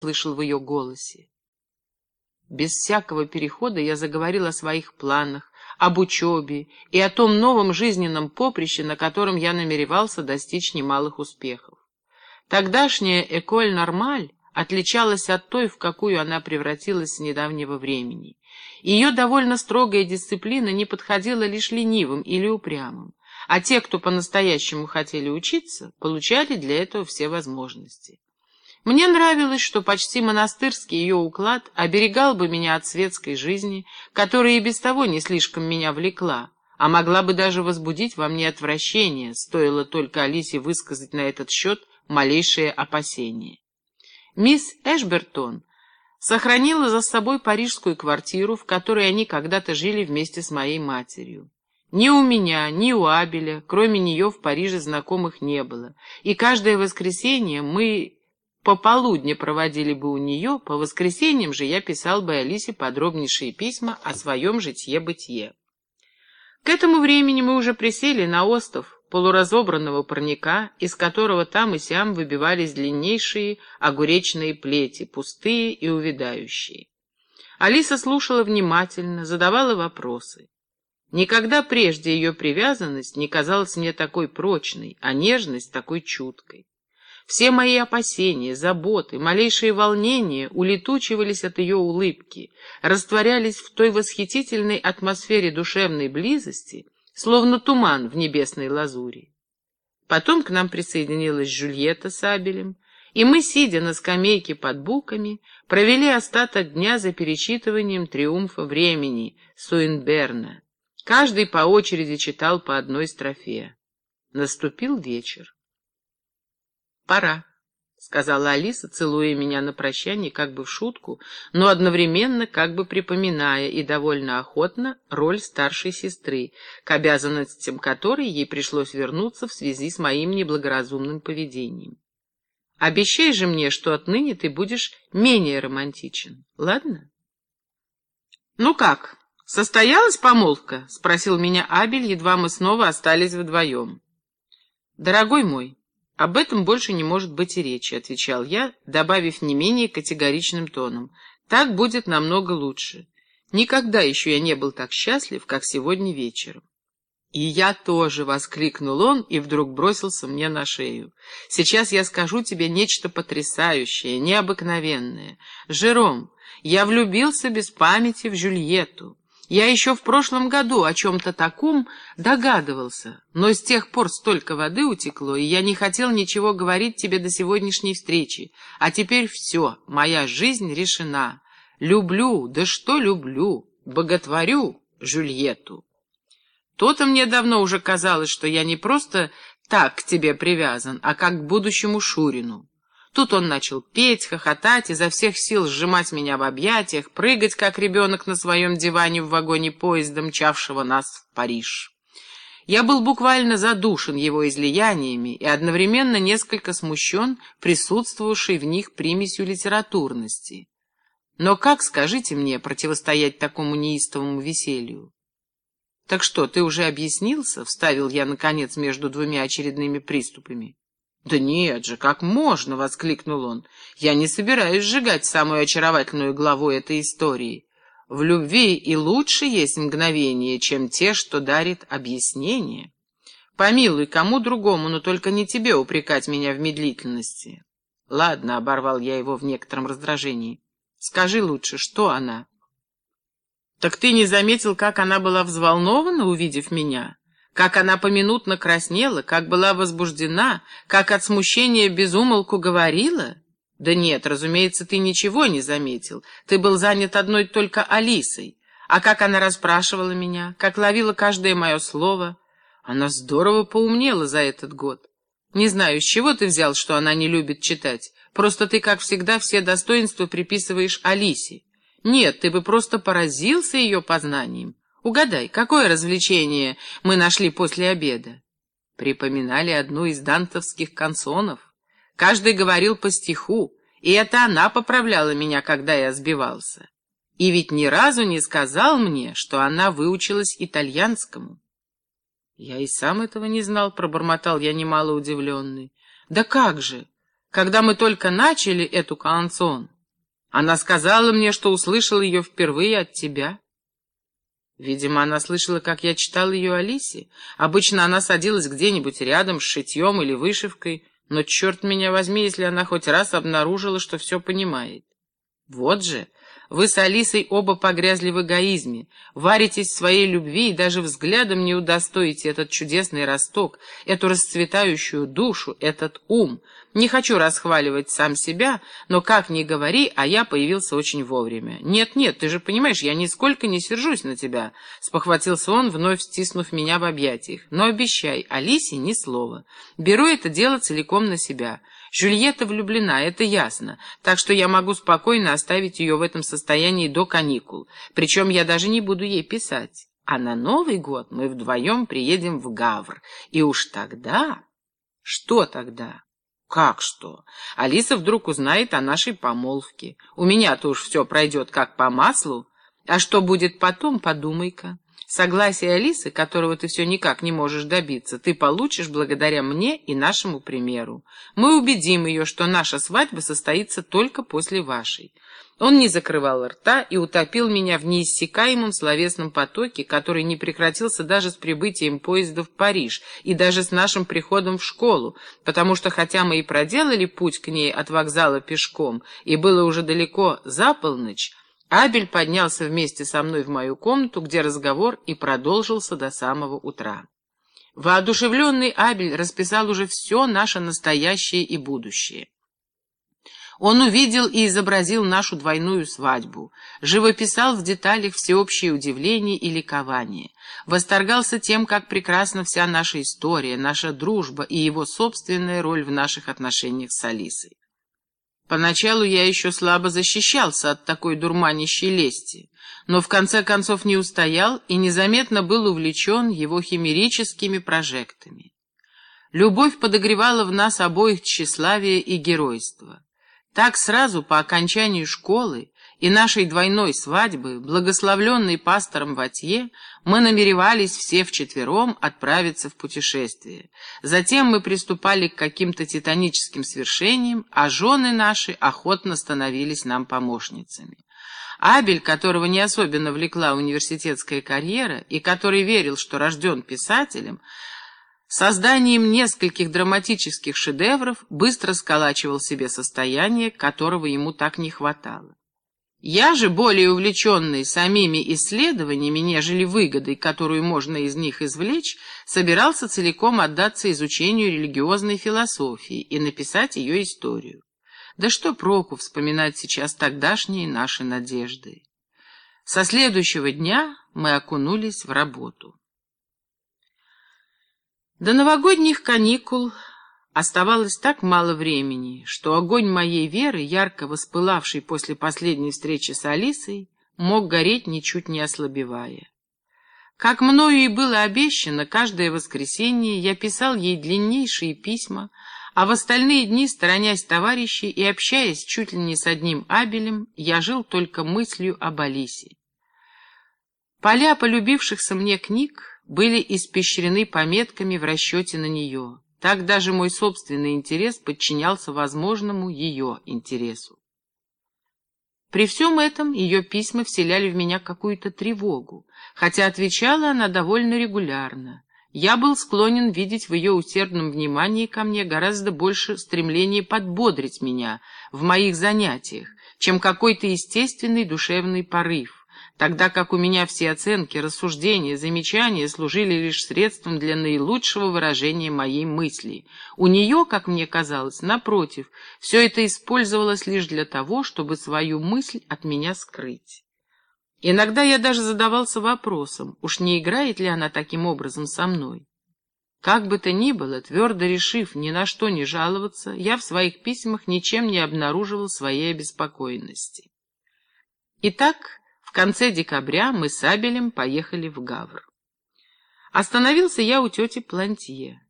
слышал в ее голосе. Без всякого перехода я заговорил о своих планах, об учебе и о том новом жизненном поприще, на котором я намеревался достичь немалых успехов. Тогдашняя «Эколь Нормаль» отличалась от той, в какую она превратилась с недавнего времени. Ее довольно строгая дисциплина не подходила лишь ленивым или упрямым, а те, кто по-настоящему хотели учиться, получали для этого все возможности. Мне нравилось, что почти монастырский ее уклад оберегал бы меня от светской жизни, которая и без того не слишком меня влекла, а могла бы даже возбудить во мне отвращение, стоило только Алисе высказать на этот счет малейшее опасение. Мисс Эшбертон сохранила за собой парижскую квартиру, в которой они когда-то жили вместе с моей матерью. Ни у меня, ни у Абеля, кроме нее в Париже знакомых не было, и каждое воскресенье мы пополудни проводили бы у нее, по воскресеньям же я писал бы Алисе подробнейшие письма о своем житье-бытие. К этому времени мы уже присели на остров полуразобранного парника, из которого там и сям выбивались длиннейшие огуречные плети, пустые и увядающие. Алиса слушала внимательно, задавала вопросы. Никогда прежде ее привязанность не казалась мне такой прочной, а нежность такой чуткой. Все мои опасения, заботы, малейшие волнения улетучивались от ее улыбки, растворялись в той восхитительной атмосфере душевной близости, словно туман в небесной лазури. Потом к нам присоединилась Жюльетта с Абелем, и мы, сидя на скамейке под буками, провели остаток дня за перечитыванием «Триумфа времени» Суинберна. Каждый по очереди читал по одной строфе. Наступил вечер. «Пора», — сказала Алиса, целуя меня на прощание как бы в шутку, но одновременно как бы припоминая и довольно охотно роль старшей сестры, к обязанностям которой ей пришлось вернуться в связи с моим неблагоразумным поведением. «Обещай же мне, что отныне ты будешь менее романтичен, ладно?» «Ну как, состоялась помолвка?» — спросил меня Абель, едва мы снова остались вдвоем. «Дорогой мой, «Об этом больше не может быть и речи», — отвечал я, добавив не менее категоричным тоном. «Так будет намного лучше. Никогда еще я не был так счастлив, как сегодня вечером». «И я тоже!» — воскликнул он и вдруг бросился мне на шею. «Сейчас я скажу тебе нечто потрясающее, необыкновенное. Жером, я влюбился без памяти в Жюльетту. Я еще в прошлом году о чем-то таком догадывался, но с тех пор столько воды утекло, и я не хотел ничего говорить тебе до сегодняшней встречи. А теперь все, моя жизнь решена. Люблю, да что люблю, боготворю Жюльету. То-то мне давно уже казалось, что я не просто так к тебе привязан, а как к будущему Шурину. Тут он начал петь, хохотать, изо всех сил сжимать меня в объятиях, прыгать, как ребенок на своем диване в вагоне поезда, мчавшего нас в Париж. Я был буквально задушен его излияниями и одновременно несколько смущен присутствовавшей в них примесью литературности. Но как, скажите мне, противостоять такому неистовому веселью? «Так что, ты уже объяснился?» — вставил я, наконец, между двумя очередными приступами. «Да нет же, как можно!» — воскликнул он. «Я не собираюсь сжигать самую очаровательную главу этой истории. В любви и лучше есть мгновение, чем те, что дарит объяснение. Помилуй, кому другому, но только не тебе упрекать меня в медлительности». «Ладно», — оборвал я его в некотором раздражении. «Скажи лучше, что она?» «Так ты не заметил, как она была взволнована, увидев меня?» Как она поминутно краснела, как была возбуждена, как от смущения безумолку говорила? Да нет, разумеется, ты ничего не заметил. Ты был занят одной только Алисой. А как она расспрашивала меня, как ловила каждое мое слово. Она здорово поумнела за этот год. Не знаю, с чего ты взял, что она не любит читать. Просто ты, как всегда, все достоинства приписываешь Алисе. Нет, ты бы просто поразился ее познанием. Угадай, какое развлечение мы нашли после обеда? Припоминали одну из дантовских канцонов. Каждый говорил по стиху, и это она поправляла меня, когда я сбивался. И ведь ни разу не сказал мне, что она выучилась итальянскому. Я и сам этого не знал, пробормотал я немало удивленный. Да как же! когда мы только начали эту канцон. Она сказала мне, что услышала ее впервые от тебя. Видимо, она слышала, как я читал ее Алисе. Обычно она садилась где-нибудь рядом с шитьем или вышивкой, но черт меня возьми, если она хоть раз обнаружила, что все понимает. Вот же, вы с Алисой оба погрязли в эгоизме, варитесь в своей любви и даже взглядом не удостоите этот чудесный росток, эту расцветающую душу, этот ум. Не хочу расхваливать сам себя, но как ни говори, а я появился очень вовремя. Нет-нет, ты же понимаешь, я нисколько не сержусь на тебя, — спохватился он, вновь стиснув меня в объятиях. Но обещай, Алисе ни слова. Беру это дело целиком на себя. Жюльетта влюблена, это ясно, так что я могу спокойно оставить ее в этом состоянии до каникул, причем я даже не буду ей писать. А на Новый год мы вдвоем приедем в Гавр, и уж тогда... Что тогда? Как что? Алиса вдруг узнает о нашей помолвке. У меня-то уж все пройдет как по маслу. А что будет потом, подумай-ка. Согласие Алисы, которого ты все никак не можешь добиться, ты получишь благодаря мне и нашему примеру. Мы убедим ее, что наша свадьба состоится только после вашей. Он не закрывал рта и утопил меня в неиссякаемом словесном потоке, который не прекратился даже с прибытием поезда в Париж и даже с нашим приходом в школу, потому что хотя мы и проделали путь к ней от вокзала пешком, и было уже далеко за полночь, Абель поднялся вместе со мной в мою комнату, где разговор и продолжился до самого утра. Воодушевленный Абель расписал уже все наше настоящее и будущее. Он увидел и изобразил нашу двойную свадьбу, живописал в деталях всеобщее удивление и ликование, восторгался тем, как прекрасна вся наша история, наша дружба и его собственная роль в наших отношениях с Алисой. Поначалу я еще слабо защищался от такой дурманящей лести, но в конце концов не устоял и незаметно был увлечен его химерическими прожектами. Любовь подогревала в нас обоих тщеславие и геройство. Так сразу по окончанию школы и нашей двойной свадьбы, благословленной пастором Ватье, мы намеревались все вчетвером отправиться в путешествие. Затем мы приступали к каким-то титаническим свершениям, а жены наши охотно становились нам помощницами. Абель, которого не особенно влекла университетская карьера и который верил, что рожден писателем, Созданием нескольких драматических шедевров быстро сколачивал себе состояние, которого ему так не хватало. Я же, более увлеченный самими исследованиями, нежели выгодой, которую можно из них извлечь, собирался целиком отдаться изучению религиозной философии и написать ее историю. Да что проку вспоминать сейчас тогдашние наши надежды. Со следующего дня мы окунулись в работу. До новогодних каникул оставалось так мало времени, что огонь моей веры, ярко воспылавший после последней встречи с Алисой, мог гореть, ничуть не ослабевая. Как мною и было обещано, каждое воскресенье я писал ей длиннейшие письма, а в остальные дни, сторонясь товарищей и общаясь чуть ли не с одним Абелем, я жил только мыслью об Алисе. Поля полюбившихся мне книг были испещрены пометками в расчете на нее. Так даже мой собственный интерес подчинялся возможному ее интересу. При всем этом ее письма вселяли в меня какую-то тревогу, хотя отвечала она довольно регулярно. Я был склонен видеть в ее усердном внимании ко мне гораздо больше стремления подбодрить меня в моих занятиях, чем какой-то естественный душевный порыв тогда как у меня все оценки, рассуждения, замечания служили лишь средством для наилучшего выражения моей мысли. У нее, как мне казалось, напротив, все это использовалось лишь для того, чтобы свою мысль от меня скрыть. Иногда я даже задавался вопросом, уж не играет ли она таким образом со мной. Как бы то ни было, твердо решив ни на что не жаловаться, я в своих письмах ничем не обнаруживал своей обеспокоенности. Итак, в конце декабря мы с Абелем поехали в Гавр. Остановился я у тети Плантье.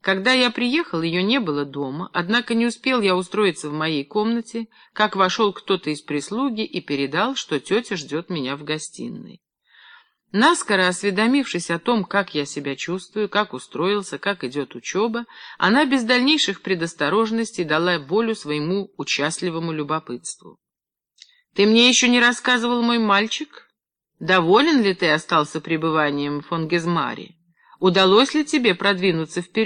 Когда я приехал, ее не было дома, однако не успел я устроиться в моей комнате, как вошел кто-то из прислуги и передал, что тетя ждет меня в гостиной. Наскоро осведомившись о том, как я себя чувствую, как устроился, как идет учеба, она без дальнейших предосторожностей дала волю своему участливому любопытству. «Ты мне еще не рассказывал, мой мальчик? Доволен ли ты остался пребыванием в Фонгезмаре? Удалось ли тебе продвинуться вперед?»